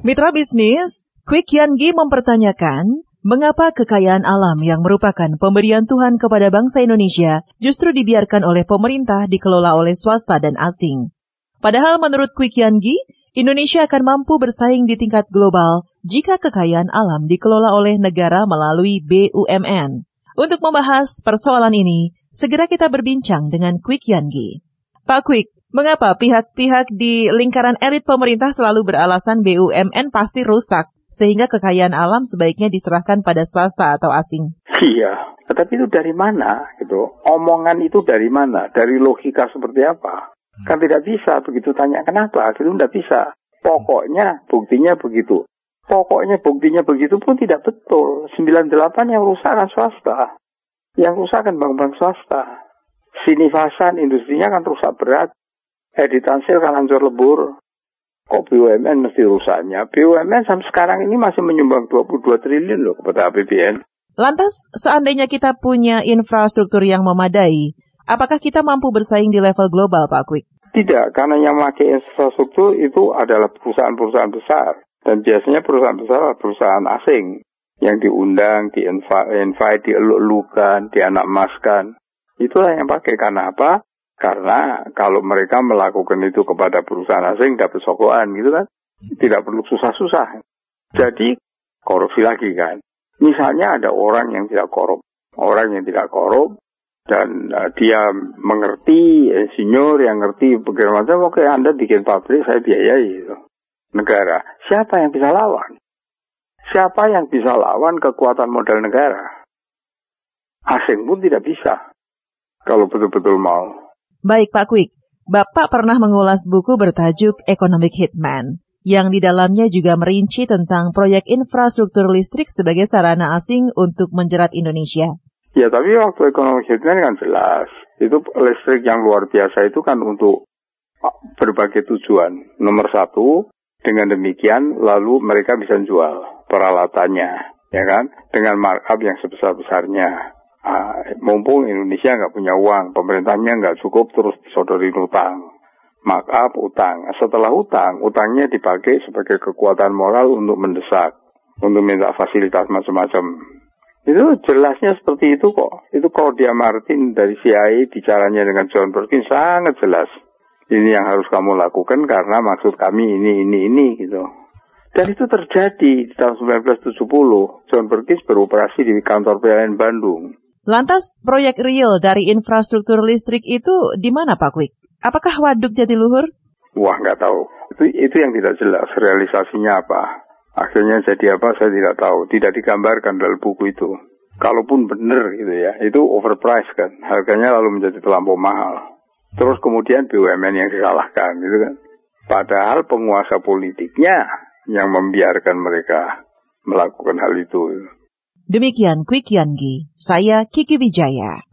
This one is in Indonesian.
Mitra bisnis, Quick Yangi mempertanyakan, mengapa kekayaan alam yang merupakan pemberian Tuhan kepada bangsa Indonesia justru dibiarkan oleh pemerintah dikelola oleh swasta dan asing. Padahal menurut Quick Yangi, Indonesia akan mampu bersaing di tingkat global jika kekayaan alam dikelola oleh negara melalui BUMN. Untuk membahas persoalan ini, segera kita berbincang dengan Quick Yangi. Pak Quick, Mengapa pihak-pihak di lingkaran elit pemerintah selalu beralasan BUMN pasti rusak, sehingga kekayaan alam sebaiknya diserahkan pada swasta atau asing? Iya, tetapi itu dari mana? Gitu. Omongan itu dari mana? Dari logika seperti apa? Kan tidak bisa begitu tanya kenapa, itu tidak bisa. Pokoknya buktinya begitu. Pokoknya buktinya begitu pun tidak betul. 98 yang rusak kan swasta. Yang rusak kan bank-bank swasta. Sinifasan industrinya kan rusak berat editansil kan hancur lebur. Kok BUMN mesti rusaknya? BUMN sampai sekarang ini masih menyumbang 22 triliun loh kepada APBN. Lantas, seandainya kita punya infrastruktur yang memadai, apakah kita mampu bersaing di level global, Pak Kwik? Tidak, karena yang memakai infrastruktur itu adalah perusahaan-perusahaan besar. Dan biasanya perusahaan besar adalah perusahaan asing yang diundang, di-invite, dieluk-elukan, dianakmaskan. Itulah yang pakai. Karena apa? Karena kalau mereka melakukan itu kepada perusahaan asing dapat sokokan gitu kan. Tidak perlu susah-susah. Jadi korupsi lagi kan. Misalnya ada orang yang tidak korup. Orang yang tidak korup dan uh, dia mengerti insinyur yang ngerti bagaimana oke Anda bikin pabrik saya biayai gitu. Negara. Siapa yang bisa lawan? Siapa yang bisa lawan kekuatan modal negara? Asing pun tidak bisa. Kalau betul-betul mau. Baik Pak Kwik, Bapak pernah mengulas buku bertajuk Economic Hitman, yang di dalamnya juga merinci tentang proyek infrastruktur listrik sebagai sarana asing untuk menjerat Indonesia. Ya, tapi waktu Economic Hitman kan jelas. Itu listrik yang luar biasa itu kan untuk berbagai tujuan. Nomor satu, dengan demikian lalu mereka bisa jual peralatannya, ya kan? Dengan markup yang sebesar-besarnya. Uh, mumpung Indonesia nggak punya uang, pemerintahnya nggak cukup terus disodorin utang. Maaf utang. Setelah utang, utangnya dipakai sebagai kekuatan moral untuk mendesak, untuk minta fasilitas macam-macam. Itu jelasnya seperti itu kok. Itu kalau dia Martin dari CIA bicaranya dengan John Perkins sangat jelas. Ini yang harus kamu lakukan karena maksud kami ini, ini, ini gitu. Dan itu terjadi di tahun 1970. John Perkins beroperasi di kantor PLN Bandung. Lantas, proyek real dari infrastruktur listrik itu di mana Pak Kwik? Apakah Waduk Jatiluhur? Wah, nggak tahu. Itu, itu yang tidak jelas. Realisasinya apa? Akhirnya jadi apa saya tidak tahu. Tidak digambarkan dalam buku itu. Kalaupun benar gitu ya, itu overpriced kan. Harganya lalu menjadi terlampau mahal. Terus kemudian BUMN yang disalahkan gitu kan. Padahal penguasa politiknya yang membiarkan mereka melakukan hal itu. Demikian Quick Yangi, saya Kiki Wijaya.